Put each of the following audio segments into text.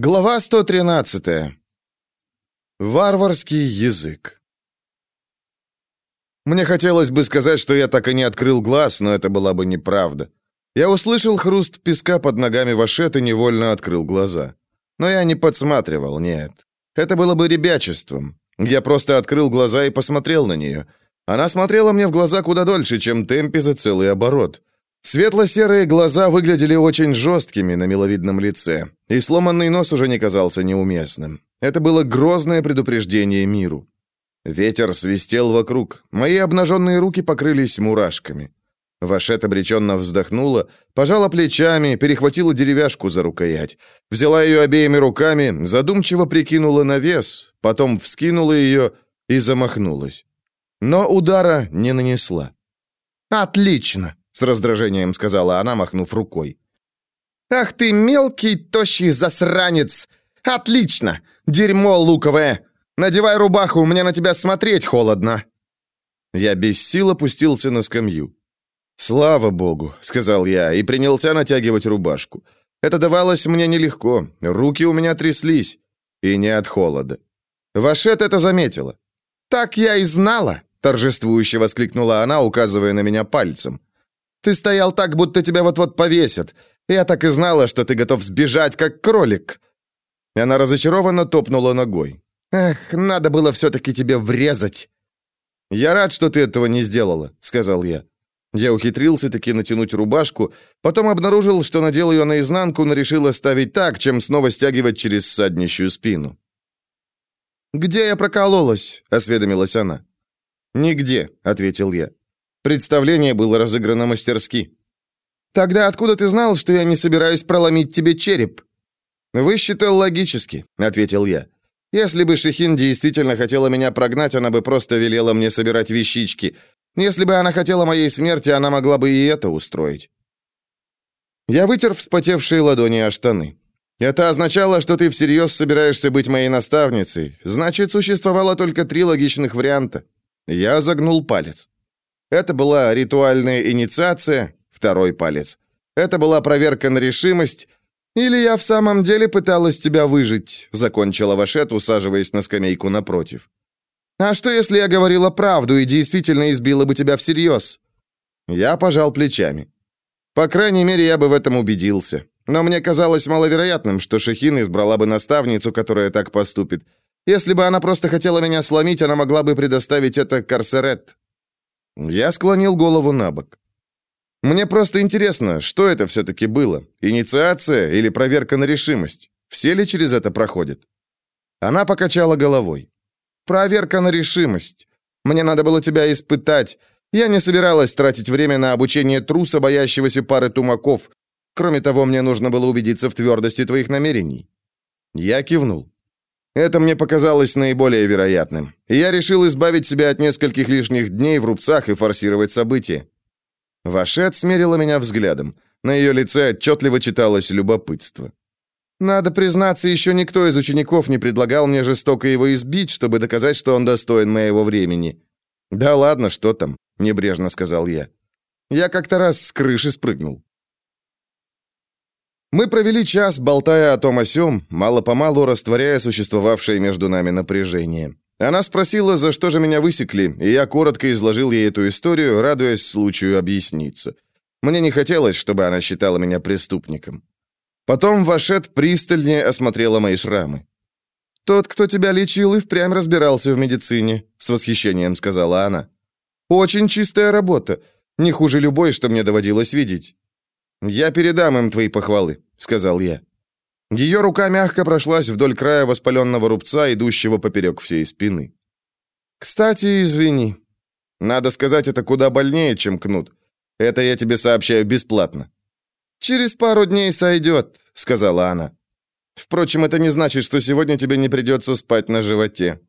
Глава 113. Варварский язык. Мне хотелось бы сказать, что я так и не открыл глаз, но это была бы неправда. Я услышал хруст песка под ногами Вашет и невольно открыл глаза. Но я не подсматривал, нет. Это было бы ребячеством. Я просто открыл глаза и посмотрел на нее. Она смотрела мне в глаза куда дольше, чем темпе за целый оборот. Светло-серые глаза выглядели очень жесткими на миловидном лице, и сломанный нос уже не казался неуместным. Это было грозное предупреждение миру. Ветер свистел вокруг, мои обнаженные руки покрылись мурашками. Вашет обреченно вздохнула, пожала плечами, перехватила деревяшку за рукоять, взяла ее обеими руками, задумчиво прикинула на вес, потом вскинула ее и замахнулась. Но удара не нанесла. «Отлично!» С раздражением сказала она, махнув рукой. Ах ты мелкий, тощий засранец. Отлично. Дерьмо луковое. Надевай рубаху, мне на тебя смотреть холодно. Я без сил опустился на скамью. «Слава богу», — сказал я и принялся натягивать рубашку. Это давалось мне нелегко, руки у меня тряслись, и не от холода. Вашет это заметила. «Так я и знала», — торжествующе воскликнула она, указывая на меня пальцем. Ты стоял так, будто тебя вот-вот повесят. Я так и знала, что ты готов сбежать, как кролик». И она разочарованно топнула ногой. «Эх, надо было все-таки тебе врезать». «Я рад, что ты этого не сделала», — сказал я. Я ухитрился таки натянуть рубашку, потом обнаружил, что надел ее наизнанку, но решил оставить так, чем снова стягивать через саднищую спину. «Где я прокололась?» — осведомилась она. «Нигде», — ответил я. Представление было разыграно мастерски. «Тогда откуда ты знал, что я не собираюсь проломить тебе череп?» «Высчитал логически», — ответил я. «Если бы Шехин действительно хотела меня прогнать, она бы просто велела мне собирать вещички. Если бы она хотела моей смерти, она могла бы и это устроить». Я вытер вспотевшие ладони о штаны. Это означало, что ты всерьез собираешься быть моей наставницей. Значит, существовало только три логичных варианта. Я загнул палец. Это была ритуальная инициация, второй палец. Это была проверка на решимость. Или я в самом деле пыталась тебя выжить, закончила Вашет, усаживаясь на скамейку напротив. А что, если я говорила правду и действительно избила бы тебя всерьез? Я пожал плечами. По крайней мере, я бы в этом убедился. Но мне казалось маловероятным, что Шахин избрала бы наставницу, которая так поступит. Если бы она просто хотела меня сломить, она могла бы предоставить это Карсерет. Я склонил голову на бок. Мне просто интересно, что это все-таки было? Инициация или проверка на решимость? Все ли через это проходят? Она покачала головой. Проверка на решимость. Мне надо было тебя испытать. Я не собиралась тратить время на обучение труса, боящегося пары тумаков. Кроме того, мне нужно было убедиться в твердости твоих намерений. Я кивнул. Это мне показалось наиболее вероятным. И я решил избавить себя от нескольких лишних дней в рубцах и форсировать события. Вашет смерила меня взглядом. На ее лице отчетливо читалось любопытство. Надо признаться, еще никто из учеников не предлагал мне жестоко его избить, чтобы доказать, что он достоин моего времени. Да ладно, что там, небрежно сказал я. Я как-то раз с крыши спрыгнул. Мы провели час, болтая о том о сём, мало-помалу растворяя существовавшее между нами напряжение. Она спросила, за что же меня высекли, и я коротко изложил ей эту историю, радуясь случаю объясниться. Мне не хотелось, чтобы она считала меня преступником. Потом Вашет пристальнее осмотрела мои шрамы. «Тот, кто тебя лечил, и впрямь разбирался в медицине», — с восхищением сказала она. «Очень чистая работа, не хуже любой, что мне доводилось видеть. «Я передам им твои похвалы», — сказал я. Ее рука мягко прошлась вдоль края воспаленного рубца, идущего поперек всей спины. «Кстати, извини. Надо сказать, это куда больнее, чем кнут. Это я тебе сообщаю бесплатно». «Через пару дней сойдет», — сказала она. «Впрочем, это не значит, что сегодня тебе не придется спать на животе».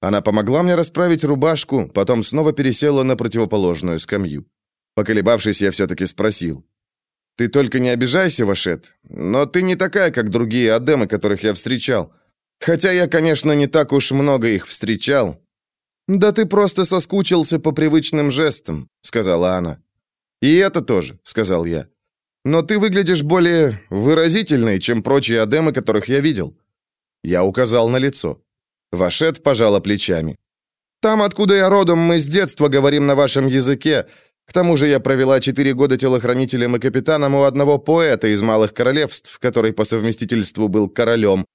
Она помогла мне расправить рубашку, потом снова пересела на противоположную скамью. Поколебавшись, я все-таки спросил. Ты только не обижайся, Вашет, но ты не такая, как другие адемы, которых я встречал. Хотя я, конечно, не так уж много их встречал. Да ты просто соскучился по привычным жестам, сказала она. И это тоже, сказал я. Но ты выглядишь более выразительной, чем прочие адемы, которых я видел». Я указал на лицо. Вашет пожала плечами. «Там, откуда я родом, мы с детства говорим на вашем языке. К тому же я провела четыре года телохранителем и капитаном у одного поэта из Малых Королевств, который по совместительству был королем.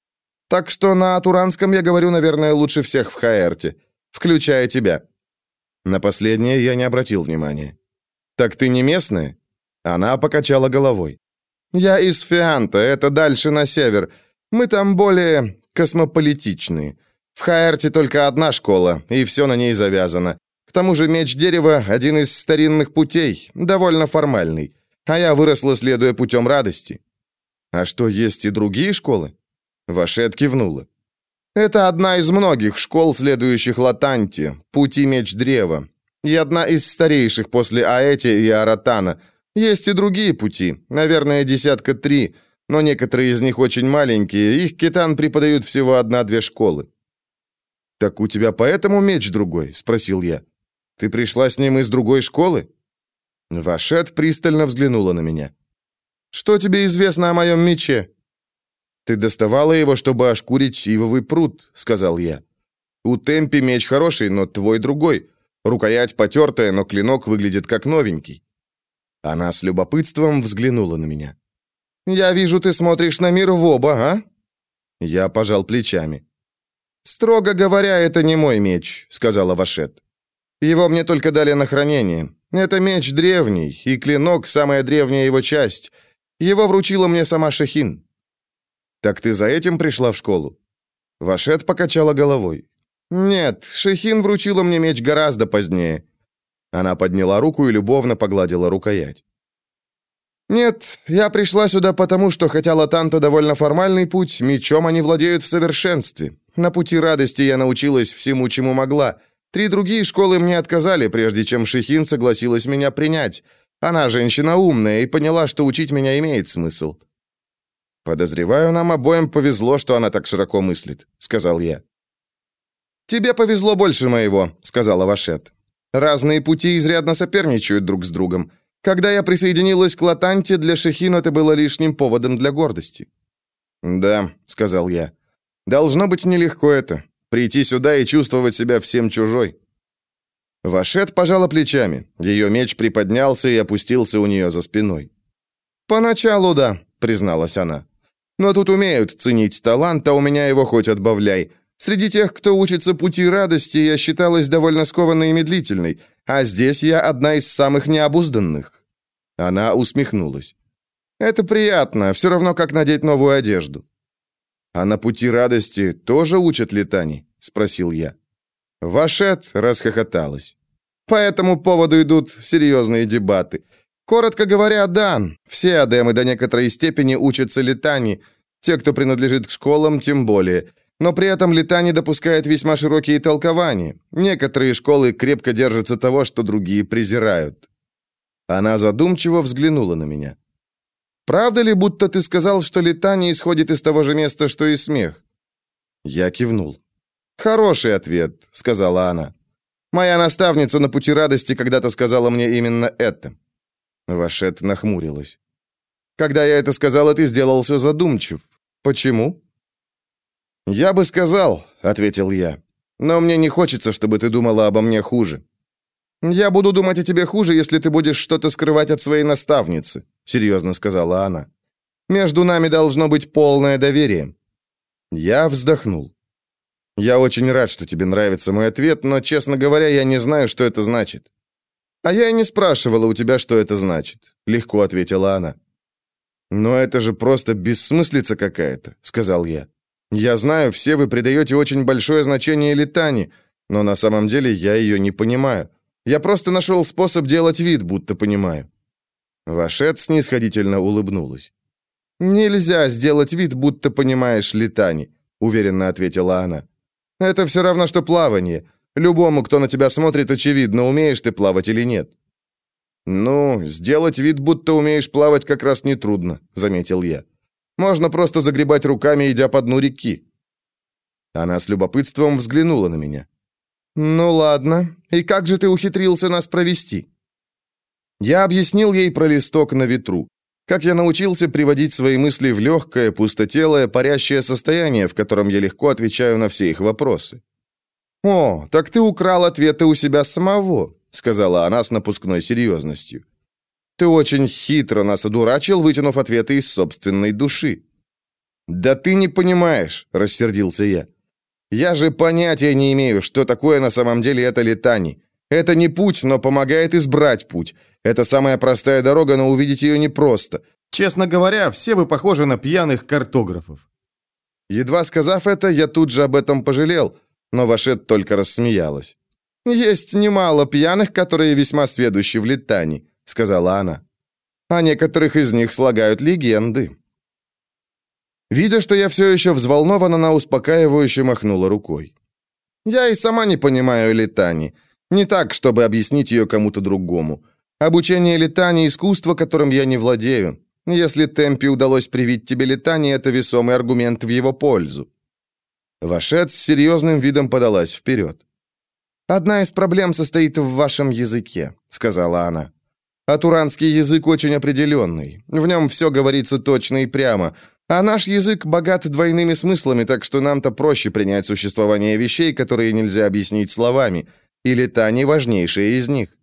Так что на Туранском я говорю, наверное, лучше всех в Хаэрте, включая тебя». На последнее я не обратил внимания. «Так ты не местная?» Она покачала головой. «Я из Фианта, это дальше на север. Мы там более космополитичные. В Хаэрте только одна школа, и все на ней завязано. Тому же меч дерева – один из старинных путей, довольно формальный. А я выросла, следуя путем радости». «А что, есть и другие школы?» Вашет кивнула. «Это одна из многих школ, следующих Латанте, пути меч древа. И одна из старейших после Аэти и Аратана – есть и другие пути, наверное, десятка три, но некоторые из них очень маленькие, их китан преподают всего одна-две школы. «Так у тебя поэтому меч другой?» — спросил я. «Ты пришла с ним из другой школы?» Вашет пристально взглянула на меня. «Что тебе известно о моем мече?» «Ты доставала его, чтобы ошкурить ивовый пруд», — сказал я. «У Темпи меч хороший, но твой другой. Рукоять потертая, но клинок выглядит как новенький». Она с любопытством взглянула на меня. «Я вижу, ты смотришь на мир в оба, а?» Я пожал плечами. «Строго говоря, это не мой меч», — сказала Вашет. «Его мне только дали на хранение. Это меч древний, и клинок — самая древняя его часть. Его вручила мне сама Шахин». «Так ты за этим пришла в школу?» Вашет покачала головой. «Нет, Шахин вручила мне меч гораздо позднее. Она подняла руку и любовно погладила рукоять. «Нет, я пришла сюда потому, что хотя Латанта довольно формальный путь, мечом они владеют в совершенстве. На пути радости я научилась всему, чему могла. Три другие школы мне отказали, прежде чем Шихин согласилась меня принять. Она женщина умная и поняла, что учить меня имеет смысл». «Подозреваю, нам обоим повезло, что она так широко мыслит», — сказал я. «Тебе повезло больше моего», — сказала Вашет. Разные пути изрядно соперничают друг с другом. Когда я присоединилась к Латанте, для Шехин это было лишним поводом для гордости. «Да», — сказал я. «Должно быть нелегко это. Прийти сюда и чувствовать себя всем чужой». Вашет пожала плечами. Ее меч приподнялся и опустился у нее за спиной. «Поначалу да», — призналась она. «Но тут умеют ценить талант, а у меня его хоть отбавляй. Среди тех, кто учится пути радости, я считалась довольно скованной и медлительной, а здесь я одна из самых необузданных». Она усмехнулась. «Это приятно, все равно, как надеть новую одежду». «А на пути радости тоже учат летаний?» — спросил я. Вашет расхохоталась. По этому поводу идут серьезные дебаты. Коротко говоря, да, все адемы до некоторой степени учатся летани, те, кто принадлежит к школам, тем более — но при этом Летани допускает весьма широкие толкования. Некоторые школы крепко держатся того, что другие презирают. Она задумчиво взглянула на меня. «Правда ли, будто ты сказал, что летание исходит из того же места, что и смех?» Я кивнул. «Хороший ответ», — сказала она. «Моя наставница на пути радости когда-то сказала мне именно это». Вашет нахмурилась. «Когда я это сказала, ты сделался задумчив. Почему?» «Я бы сказал», — ответил я. «Но мне не хочется, чтобы ты думала обо мне хуже». «Я буду думать о тебе хуже, если ты будешь что-то скрывать от своей наставницы», — серьезно сказала она. «Между нами должно быть полное доверие». Я вздохнул. «Я очень рад, что тебе нравится мой ответ, но, честно говоря, я не знаю, что это значит». «А я и не спрашивала у тебя, что это значит», — легко ответила она. «Но это же просто бессмыслица какая-то», — сказал я. Я знаю, все вы придаете очень большое значение летани, но на самом деле я ее не понимаю. Я просто нашел способ делать вид, будто понимаю». Вашет снисходительно улыбнулась. «Нельзя сделать вид, будто понимаешь летани», — уверенно ответила она. «Это все равно, что плавание. Любому, кто на тебя смотрит, очевидно, умеешь ты плавать или нет». «Ну, сделать вид, будто умеешь плавать, как раз нетрудно», — заметил я. Можно просто загребать руками, идя по дну реки». Она с любопытством взглянула на меня. «Ну ладно. И как же ты ухитрился нас провести?» Я объяснил ей про листок на ветру. Как я научился приводить свои мысли в легкое, пустотелое, парящее состояние, в котором я легко отвечаю на все их вопросы. «О, так ты украл ответы у себя самого», — сказала она с напускной серьезностью. «Ты очень хитро нас одурачил, вытянув ответы из собственной души». «Да ты не понимаешь», — рассердился я. «Я же понятия не имею, что такое на самом деле это летание. Это не путь, но помогает избрать путь. Это самая простая дорога, но увидеть ее непросто. Честно говоря, все вы похожи на пьяных картографов». Едва сказав это, я тут же об этом пожалел, но Вашет только рассмеялась. «Есть немало пьяных, которые весьма сведущи в летании», — сказала она. «А некоторых из них слагают легенды». Видя, что я все еще взволнован, она успокаивающе махнула рукой. «Я и сама не понимаю летани. Не так, чтобы объяснить ее кому-то другому. Обучение летании – искусство, которым я не владею. Если Темпи удалось привить тебе летание, это весомый аргумент в его пользу». Вашет с серьезным видом подалась вперед. «Одна из проблем состоит в вашем языке», — сказала она. «Атуранский язык очень определенный. В нем все говорится точно и прямо. А наш язык богат двойными смыслами, так что нам-то проще принять существование вещей, которые нельзя объяснить словами. И летание важнейшее из них».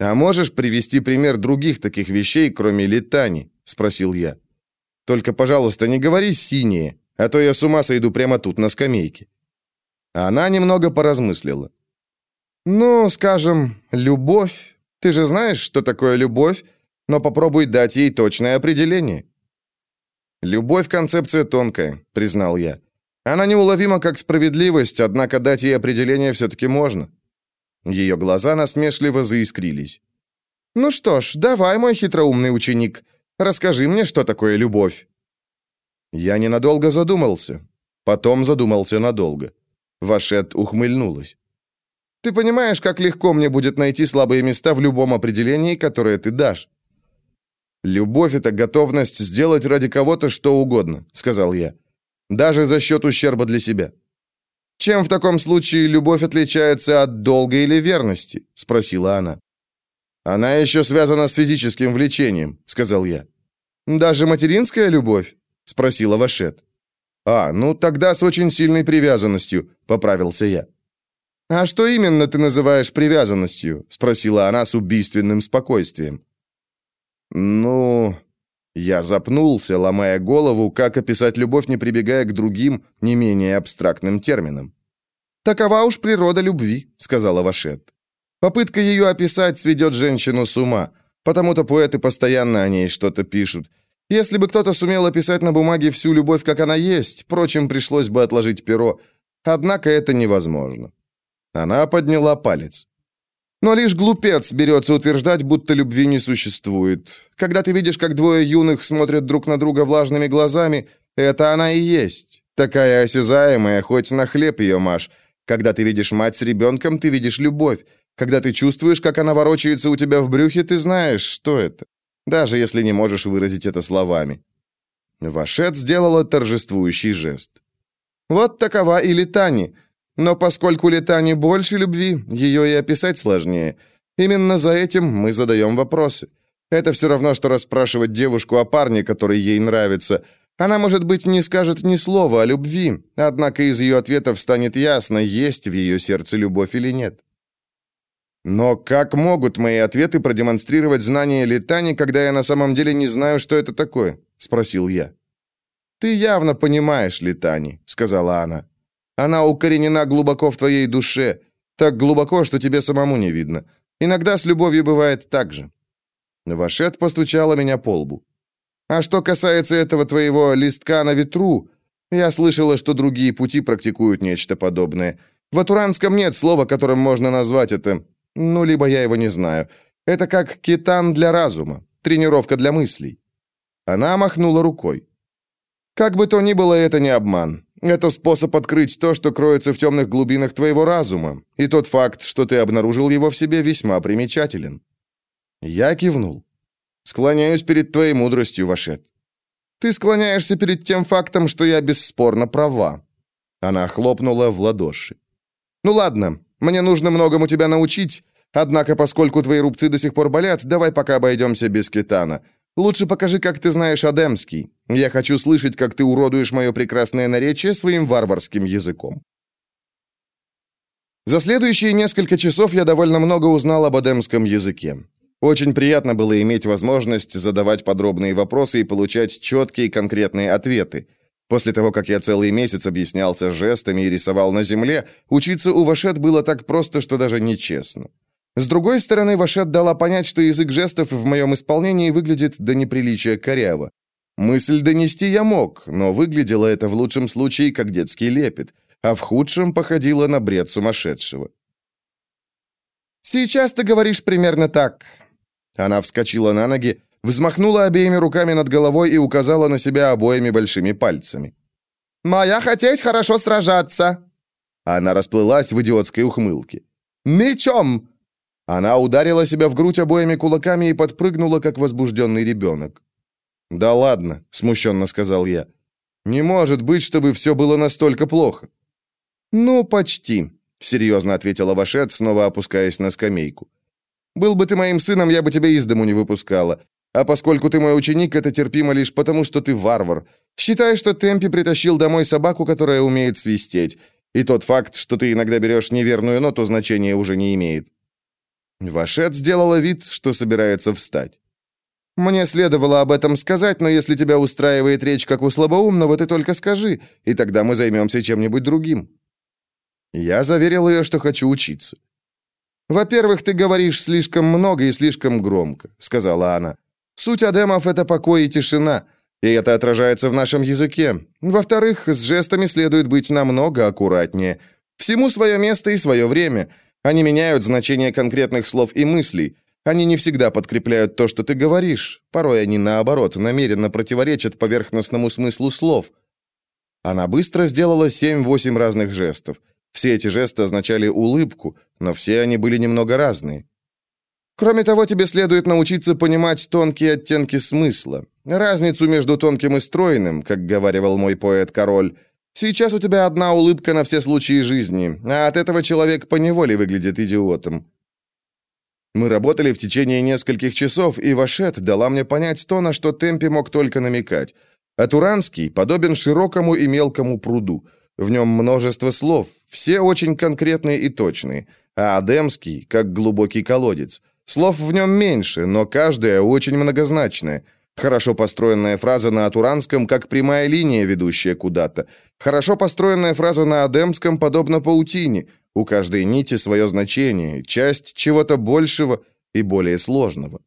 «А можешь привести пример других таких вещей, кроме летани?» — спросил я. «Только, пожалуйста, не говори «синие», а то я с ума сойду прямо тут, на скамейке». Она немного поразмыслила. «Ну, скажем, любовь. Ты же знаешь, что такое любовь, но попробуй дать ей точное определение». «Любовь — концепция тонкая», — признал я. «Она неуловима как справедливость, однако дать ей определение все-таки можно». Ее глаза насмешливо заискрились. «Ну что ж, давай, мой хитроумный ученик, расскажи мне, что такое любовь». Я ненадолго задумался. Потом задумался надолго. Вашет ухмыльнулась. «Ты понимаешь, как легко мне будет найти слабые места в любом определении, которое ты дашь?» «Любовь — это готовность сделать ради кого-то что угодно», — сказал я. «Даже за счет ущерба для себя». «Чем в таком случае любовь отличается от долга или верности?» — спросила она. «Она еще связана с физическим влечением», — сказал я. «Даже материнская любовь?» — спросила Вашет. «А, ну тогда с очень сильной привязанностью», — поправился я. «А что именно ты называешь привязанностью?» — спросила она с убийственным спокойствием. «Ну...» Я запнулся, ломая голову, как описать любовь, не прибегая к другим, не менее абстрактным терминам. «Такова уж природа любви», — сказала Вашет. «Попытка ее описать сведет женщину с ума, потому-то поэты постоянно о ней что-то пишут. Если бы кто-то сумел описать на бумаге всю любовь, как она есть, впрочем, пришлось бы отложить перо. Однако это невозможно». Она подняла палец. Но лишь глупец берется утверждать, будто любви не существует. Когда ты видишь, как двое юных смотрят друг на друга влажными глазами, это она и есть. Такая осязаемая, хоть на хлеб ее маш. Когда ты видишь мать с ребенком, ты видишь любовь. Когда ты чувствуешь, как она ворочается у тебя в брюхе, ты знаешь, что это. Даже если не можешь выразить это словами. Вашет сделала торжествующий жест. Вот такова и Летани — но поскольку летане больше любви, ее и описать сложнее. Именно за этим мы задаем вопросы. Это все равно, что расспрашивать девушку о парне, который ей нравится. Она, может быть, не скажет ни слова о любви, однако из ее ответов станет ясно, есть в ее сердце любовь или нет. Но как могут мои ответы продемонстрировать знание летани, когда я на самом деле не знаю, что это такое? спросил я. Ты явно понимаешь летани, сказала она. Она укоренена глубоко в твоей душе, так глубоко, что тебе самому не видно. Иногда с любовью бывает так же». Вашет постучала меня по лбу. «А что касается этого твоего листка на ветру, я слышала, что другие пути практикуют нечто подобное. В атуранском нет слова, которым можно назвать это. Ну, либо я его не знаю. Это как китан для разума, тренировка для мыслей». Она махнула рукой. «Как бы то ни было, это не обман. Это способ открыть то, что кроется в темных глубинах твоего разума, и тот факт, что ты обнаружил его в себе, весьма примечателен». Я кивнул. «Склоняюсь перед твоей мудростью, Вашет». «Ты склоняешься перед тем фактом, что я бесспорно права». Она хлопнула в ладоши. «Ну ладно, мне нужно многому тебя научить, однако, поскольку твои рубцы до сих пор болят, давай пока обойдемся без кетана. Лучше покажи, как ты знаешь адемский. Я хочу слышать, как ты уродуешь мое прекрасное наречие своим варварским языком». За следующие несколько часов я довольно много узнал об адемском языке. Очень приятно было иметь возможность задавать подробные вопросы и получать четкие конкретные ответы. После того, как я целый месяц объяснялся жестами и рисовал на земле, учиться у Вашет было так просто, что даже нечестно. С другой стороны, Вашет дала понять, что язык жестов в моем исполнении выглядит до неприличия коряво. Мысль донести я мог, но выглядело это в лучшем случае как детский лепет, а в худшем походило на бред сумасшедшего. «Сейчас ты говоришь примерно так. Она вскочила на ноги, взмахнула обеими руками над головой и указала на себя обоими большими пальцами. «Моя хотеть хорошо сражаться!» Она расплылась в идиотской ухмылке. «Мечом!» Она ударила себя в грудь обоими кулаками и подпрыгнула, как возбужденный ребенок. «Да ладно», — смущенно сказал я. «Не может быть, чтобы все было настолько плохо». «Ну, почти», — серьезно ответила Вашет, снова опускаясь на скамейку. Был бы ты моим сыном, я бы тебя из дому не выпускала. А поскольку ты мой ученик, это терпимо лишь потому, что ты варвар. Считай, что Темпи притащил домой собаку, которая умеет свистеть. И тот факт, что ты иногда берешь неверную ноту, значения уже не имеет». Вашет сделала вид, что собирается встать. «Мне следовало об этом сказать, но если тебя устраивает речь как у слабоумного, ты только скажи, и тогда мы займемся чем-нибудь другим». Я заверил ее, что хочу учиться. «Во-первых, ты говоришь слишком много и слишком громко», — сказала она. «Суть адемов — это покой и тишина, и это отражается в нашем языке. Во-вторых, с жестами следует быть намного аккуратнее. Всему свое место и свое время. Они меняют значение конкретных слов и мыслей. Они не всегда подкрепляют то, что ты говоришь. Порой они, наоборот, намеренно противоречат поверхностному смыслу слов». Она быстро сделала семь-восемь разных жестов. Все эти жесты означали улыбку, но все они были немного разные. Кроме того, тебе следует научиться понимать тонкие оттенки смысла, разницу между тонким и стройным, как говаривал мой поэт-король. Сейчас у тебя одна улыбка на все случаи жизни, а от этого человек поневоле выглядит идиотом. Мы работали в течение нескольких часов, и Вашет дала мне понять то, на что Темпи мог только намекать. А подобен широкому и мелкому пруду – в нем множество слов, все очень конкретные и точные, а Адемский, как глубокий колодец. Слов в нем меньше, но каждая очень многозначная. Хорошо построенная фраза на атуранском, как прямая линия, ведущая куда-то. Хорошо построенная фраза на адемском, подобно паутине. У каждой нити свое значение, часть чего-то большего и более сложного.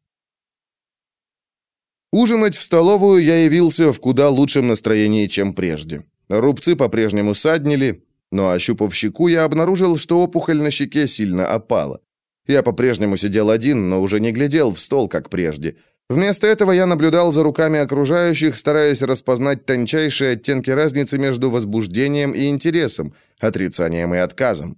Ужинать в столовую я явился в куда лучшем настроении, чем прежде. Рубцы по-прежнему саднили, но, ощупав щеку, я обнаружил, что опухоль на щеке сильно опала. Я по-прежнему сидел один, но уже не глядел в стол, как прежде. Вместо этого я наблюдал за руками окружающих, стараясь распознать тончайшие оттенки разницы между возбуждением и интересом, отрицанием и отказом.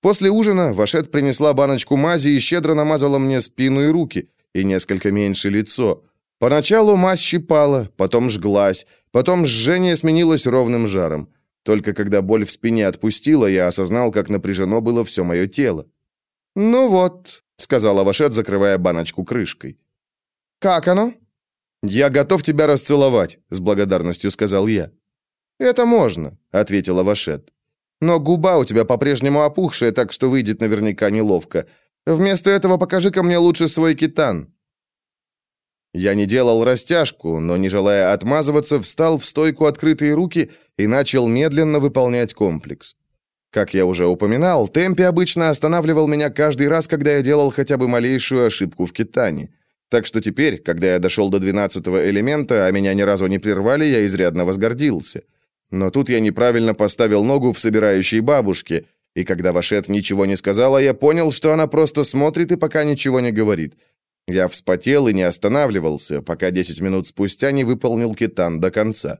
После ужина Вашет принесла баночку мази и щедро намазала мне спину и руки, и несколько меньше лицо. Поначалу мазь щипала, потом жглась, Потом жжение сменилось ровным жаром. Только когда боль в спине отпустила, я осознал, как напряжено было все мое тело. «Ну вот», — сказала Вашет, закрывая баночку крышкой. «Как оно?» «Я готов тебя расцеловать», — с благодарностью сказал я. «Это можно», — ответила Вашет. «Но губа у тебя по-прежнему опухшая, так что выйдет наверняка неловко. Вместо этого покажи-ка мне лучше свой китан». Я не делал растяжку, но, не желая отмазываться, встал в стойку открытые руки и начал медленно выполнять комплекс. Как я уже упоминал, темпе обычно останавливал меня каждый раз, когда я делал хотя бы малейшую ошибку в китане. Так что теперь, когда я дошел до двенадцатого элемента, а меня ни разу не прервали, я изрядно возгордился. Но тут я неправильно поставил ногу в собирающей бабушке, и когда Вашет ничего не сказала, я понял, что она просто смотрит и пока ничего не говорит – я вспотел и не останавливался, пока 10 минут спустя не выполнил китан до конца.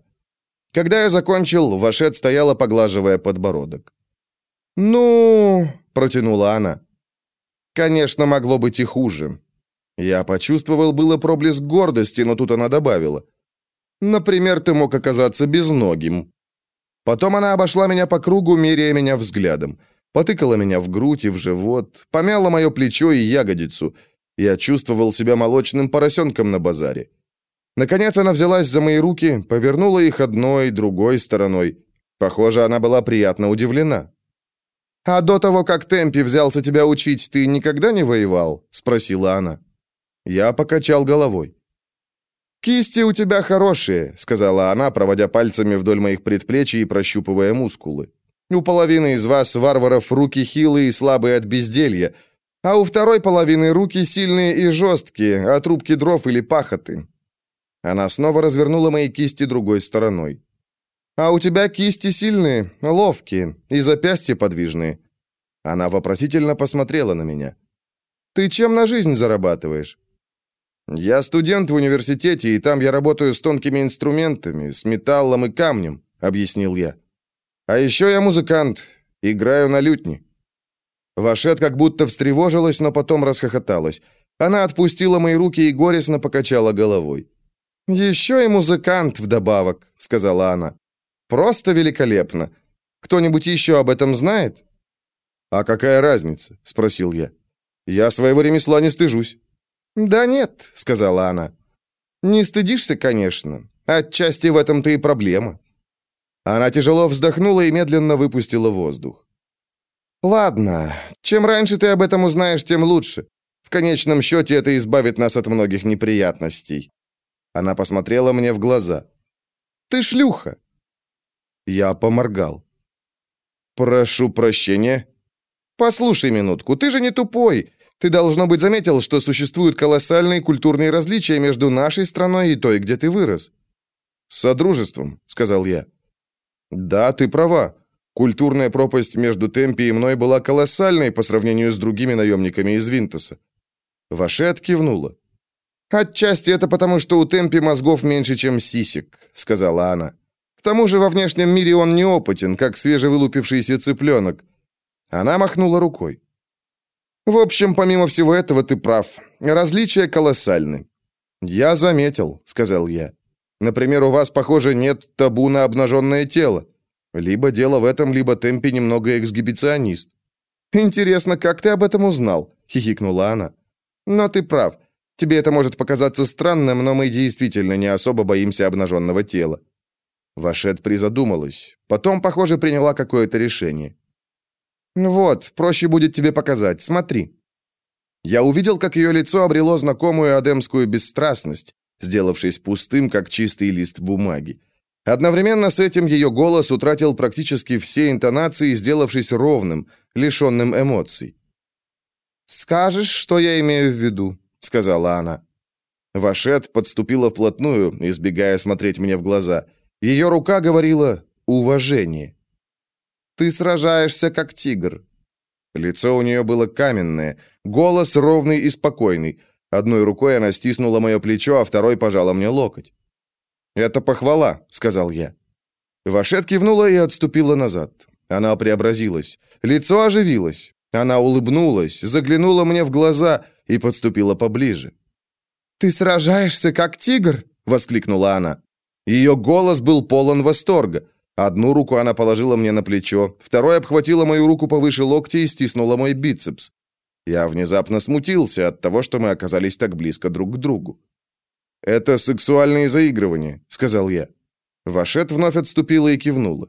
Когда я закончил, Вашет стояла, поглаживая подбородок. «Ну...» — протянула она. «Конечно, могло быть и хуже». Я почувствовал было проблеск гордости, но тут она добавила. «Например, ты мог оказаться безногим». Потом она обошла меня по кругу, меряя меня взглядом. Потыкала меня в грудь и в живот, помяла мое плечо и ягодицу — я чувствовал себя молочным поросенком на базаре. Наконец она взялась за мои руки, повернула их одной, другой стороной. Похоже, она была приятно удивлена. «А до того, как Темпи взялся тебя учить, ты никогда не воевал?» — спросила она. Я покачал головой. «Кисти у тебя хорошие», — сказала она, проводя пальцами вдоль моих предплечий и прощупывая мускулы. «У половины из вас, варваров, руки хилые и слабые от безделья, а у второй половины руки сильные и жесткие, от рубки дров или пахоты». Она снова развернула мои кисти другой стороной. «А у тебя кисти сильные, ловкие, и запястья подвижные». Она вопросительно посмотрела на меня. «Ты чем на жизнь зарабатываешь?» «Я студент в университете, и там я работаю с тонкими инструментами, с металлом и камнем», — объяснил я. «А еще я музыкант, играю на лютне». Вашет как будто встревожилась, но потом расхохоталась. Она отпустила мои руки и горестно покачала головой. «Еще и музыкант вдобавок», — сказала она. «Просто великолепно. Кто-нибудь еще об этом знает?» «А какая разница?» — спросил я. «Я своего ремесла не стыжусь». «Да нет», — сказала она. «Не стыдишься, конечно. Отчасти в этом-то и проблема». Она тяжело вздохнула и медленно выпустила воздух. «Ладно, чем раньше ты об этом узнаешь, тем лучше. В конечном счете это избавит нас от многих неприятностей». Она посмотрела мне в глаза. «Ты шлюха!» Я поморгал. «Прошу прощения». «Послушай минутку, ты же не тупой. Ты, должно быть, заметил, что существуют колоссальные культурные различия между нашей страной и той, где ты вырос». «С содружеством», — сказал я. «Да, ты права. Культурная пропасть между Темпи и мной была колоссальной по сравнению с другими наемниками из Винтоса». Вашет кивнула. «Отчасти это потому, что у Темпи мозгов меньше, чем сисек», — сказала она. «К тому же во внешнем мире он неопытен, как свежевылупившийся цыпленок». Она махнула рукой. В общем, помимо всего этого, ты прав. Различия колоссальны. Я заметил, сказал я. Например, у вас, похоже, нет табу на обнаженное тело. Либо дело в этом, либо Темпи немного эксгибиционист. Интересно, как ты об этом узнал? хихикнула она. Но ты прав. Тебе это может показаться странным, но мы действительно не особо боимся обнаженного тела. Вашет призадумалась. Потом, похоже, приняла какое-то решение. «Вот, проще будет тебе показать. Смотри». Я увидел, как ее лицо обрело знакомую адемскую бесстрастность, сделавшись пустым, как чистый лист бумаги. Одновременно с этим ее голос утратил практически все интонации, сделавшись ровным, лишенным эмоций. «Скажешь, что я имею в виду», — сказала она. Вашет подступила вплотную, избегая смотреть мне в глаза. Ее рука говорила «уважение». Ты сражаешься, как тигр». Лицо у нее было каменное, голос ровный и спокойный. Одной рукой она стиснула мое плечо, а второй пожала мне локоть. «Это похвала», — сказал я. Вашет кивнула и отступила назад. Она преобразилась. Лицо оживилось. Она улыбнулась, заглянула мне в глаза и подступила поближе. «Ты сражаешься, как тигр?» — воскликнула она. Ее голос был полон восторга. Одну руку она положила мне на плечо, второй обхватила мою руку повыше локтя и стиснула мой бицепс. Я внезапно смутился от того, что мы оказались так близко друг к другу. «Это сексуальные заигрывания», — сказал я. Вашет вновь отступила и кивнула.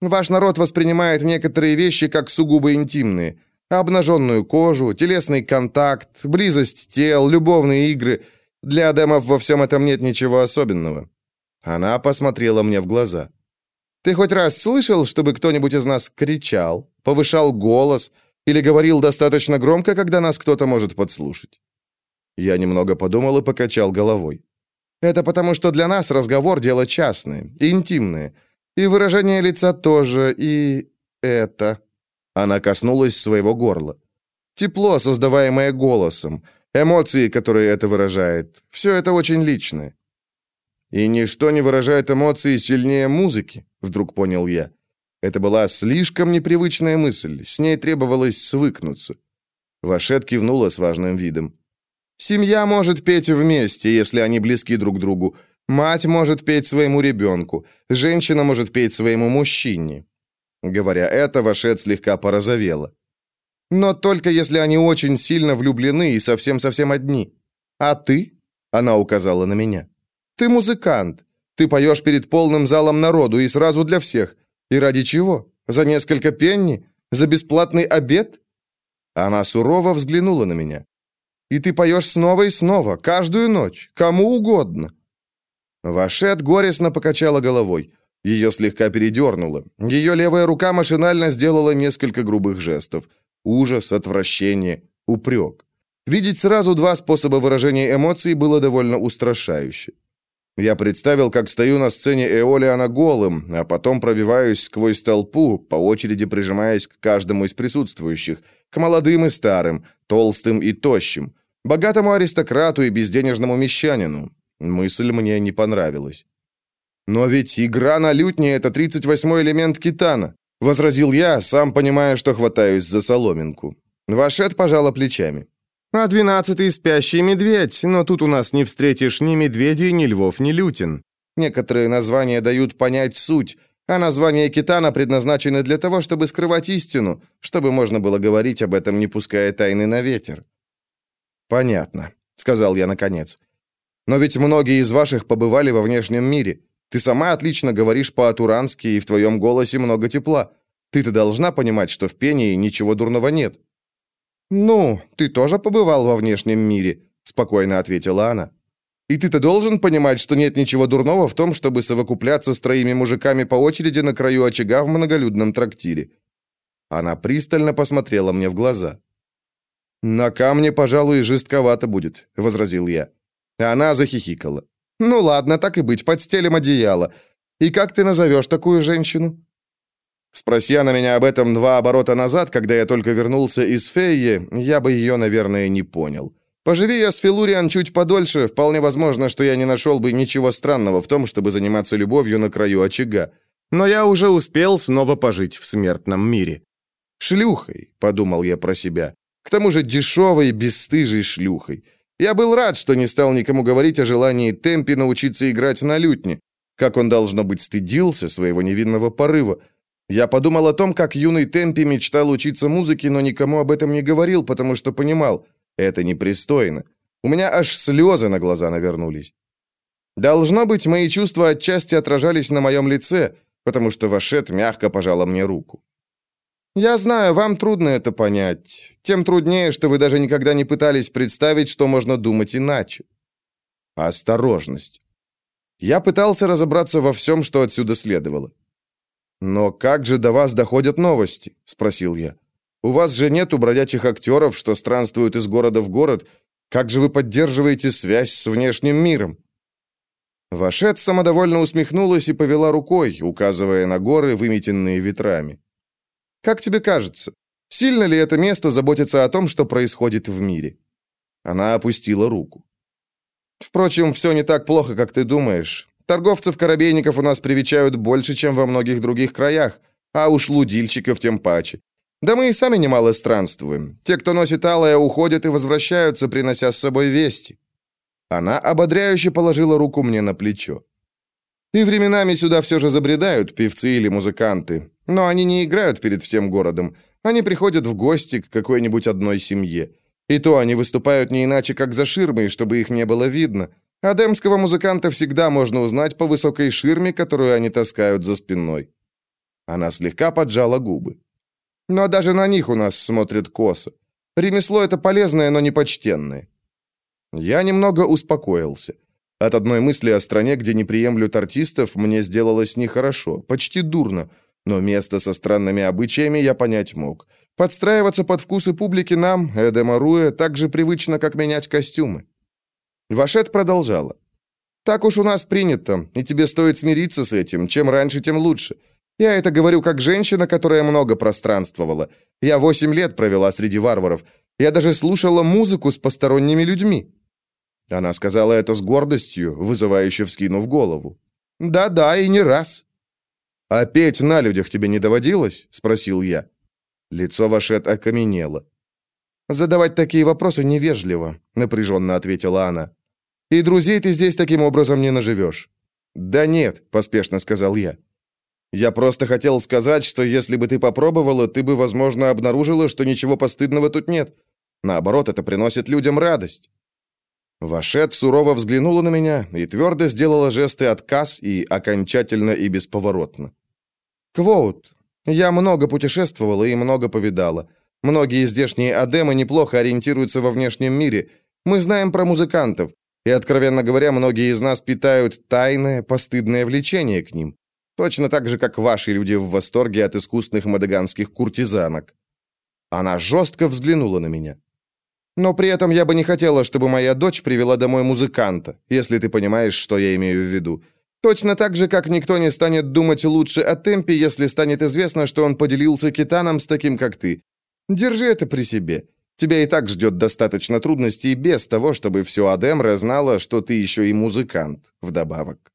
«Ваш народ воспринимает некоторые вещи как сугубо интимные. Обнаженную кожу, телесный контакт, близость тел, любовные игры. Для Адемов во всем этом нет ничего особенного». Она посмотрела мне в глаза. Ты хоть раз слышал, чтобы кто-нибудь из нас кричал, повышал голос или говорил достаточно громко, когда нас кто-то может подслушать?» Я немного подумал и покачал головой. «Это потому, что для нас разговор — дело частное, интимное. И выражение лица тоже, и... это...» Она коснулась своего горла. «Тепло, создаваемое голосом, эмоции, которые это выражает. Все это очень личное. И ничто не выражает эмоции сильнее музыки, вдруг понял я. Это была слишком непривычная мысль, с ней требовалось свыкнуться. Вашет кивнула с важным видом. Семья может петь вместе, если они близки друг другу. Мать может петь своему ребенку, женщина может петь своему мужчине. Говоря это, Вашет слегка порозовела. Но только если они очень сильно влюблены и совсем-совсем одни. А ты? Она указала на меня. Ты музыкант. Ты поешь перед полным залом народу и сразу для всех. И ради чего? За несколько пенни? За бесплатный обед?» Она сурово взглянула на меня. «И ты поешь снова и снова, каждую ночь, кому угодно». Вашет горестно покачала головой. Ее слегка передернуло. Ее левая рука машинально сделала несколько грубых жестов. Ужас, отвращение, упрек. Видеть сразу два способа выражения эмоций было довольно устрашающе. Я представил, как стою на сцене Эолиана голым, а потом пробиваюсь сквозь толпу, по очереди прижимаясь к каждому из присутствующих, к молодым и старым, толстым и тощим, богатому аристократу и безденежному мещанину. Мысль мне не понравилась. «Но ведь игра на лютне — это 38-й элемент китана», — возразил я, сам понимая, что хватаюсь за соломинку. Вашет пожала плечами. А двенадцатый спящий медведь, но тут у нас не встретишь ни медведей, ни львов, ни лютин. Некоторые названия дают понять суть, а названия китана предназначены для того, чтобы скрывать истину, чтобы можно было говорить об этом, не пуская тайны на ветер. Понятно, сказал я наконец. Но ведь многие из ваших побывали во внешнем мире. Ты сама отлично говоришь по-атурански, и в твоем голосе много тепла. Ты-то должна понимать, что в пении ничего дурного нет. «Ну, ты тоже побывал во внешнем мире», — спокойно ответила она. «И ты-то должен понимать, что нет ничего дурного в том, чтобы совокупляться с троими мужиками по очереди на краю очага в многолюдном трактире». Она пристально посмотрела мне в глаза. «На камне, пожалуй, жестковато будет», — возразил я. Она захихикала. «Ну ладно, так и быть, подстелим одеяло. И как ты назовешь такую женщину?» Спроси она меня об этом два оборота назад, когда я только вернулся из Фейи, я бы ее, наверное, не понял. Поживи я с Филуриан чуть подольше, вполне возможно, что я не нашел бы ничего странного в том, чтобы заниматься любовью на краю очага. Но я уже успел снова пожить в смертном мире. «Шлюхой», — подумал я про себя. К тому же дешевой, бесстыжей шлюхой. Я был рад, что не стал никому говорить о желании Темпи научиться играть на лютне. Как он, должно быть, стыдился своего невинного порыва. Я подумал о том, как юный Темпи мечтал учиться музыке, но никому об этом не говорил, потому что понимал, это непристойно. У меня аж слезы на глаза навернулись. Должно быть, мои чувства отчасти отражались на моем лице, потому что Вашет мягко пожала мне руку. «Я знаю, вам трудно это понять. Тем труднее, что вы даже никогда не пытались представить, что можно думать иначе». Осторожность. Я пытался разобраться во всем, что отсюда следовало. «Но как же до вас доходят новости?» – спросил я. «У вас же нету бродячих актеров, что странствуют из города в город. Как же вы поддерживаете связь с внешним миром?» Вашет самодовольно усмехнулась и повела рукой, указывая на горы, выметенные ветрами. «Как тебе кажется, сильно ли это место заботится о том, что происходит в мире?» Она опустила руку. «Впрочем, все не так плохо, как ты думаешь. Торговцев-коробейников у нас привечают больше, чем во многих других краях, а уж лудильщиков тем паче. Да мы и сами немало странствуем. Те, кто носит алое, уходят и возвращаются, принося с собой вести». Она ободряюще положила руку мне на плечо. И временами сюда все же забредают певцы или музыканты, но они не играют перед всем городом. Они приходят в гости к какой-нибудь одной семье. И то они выступают не иначе, как за ширмой, чтобы их не было видно. Адемского музыканта всегда можно узнать по высокой ширме, которую они таскают за спиной. Она слегка поджала губы. Но даже на них у нас смотрят косо. Ремесло это полезное, но не почтенное. Я немного успокоился. От одной мысли о стране, где не приемлют артистов, мне сделалось нехорошо, почти дурно, но место со странными обычаями я понять мог. Подстраиваться под вкусы публики нам, Эдема Руэ, так же привычно, как менять костюмы. Вашет продолжала. «Так уж у нас принято, и тебе стоит смириться с этим. Чем раньше, тем лучше. Я это говорю как женщина, которая много пространствовала. Я восемь лет провела среди варваров. Я даже слушала музыку с посторонними людьми». Она сказала это с гордостью, вызывающе вскинув голову. «Да-да, и не раз». «А петь на людях тебе не доводилось?» — спросил я. Лицо Вашет окаменело. «Задавать такие вопросы невежливо», — напряженно ответила она. «И друзей ты здесь таким образом не наживешь». «Да нет», — поспешно сказал я. «Я просто хотел сказать, что если бы ты попробовала, ты бы, возможно, обнаружила, что ничего постыдного тут нет. Наоборот, это приносит людям радость». Вашет сурово взглянула на меня и твердо сделала жесты отказ и окончательно и бесповоротно. «Квоут, я много путешествовала и много повидала. Многие здешние адемы неплохо ориентируются во внешнем мире. Мы знаем про музыкантов, и, откровенно говоря, многие из нас питают тайное, постыдное влечение к ним. Точно так же, как ваши люди в восторге от искусных мадаганских куртизанок». Она жестко взглянула на меня. Но при этом я бы не хотела, чтобы моя дочь привела домой музыканта, если ты понимаешь, что я имею в виду. Точно так же, как никто не станет думать лучше о темпе, если станет известно, что он поделился китаном с таким, как ты. Держи это при себе. Тебя и так ждет достаточно трудностей без того, чтобы все Адемре знала, что ты еще и музыкант вдобавок.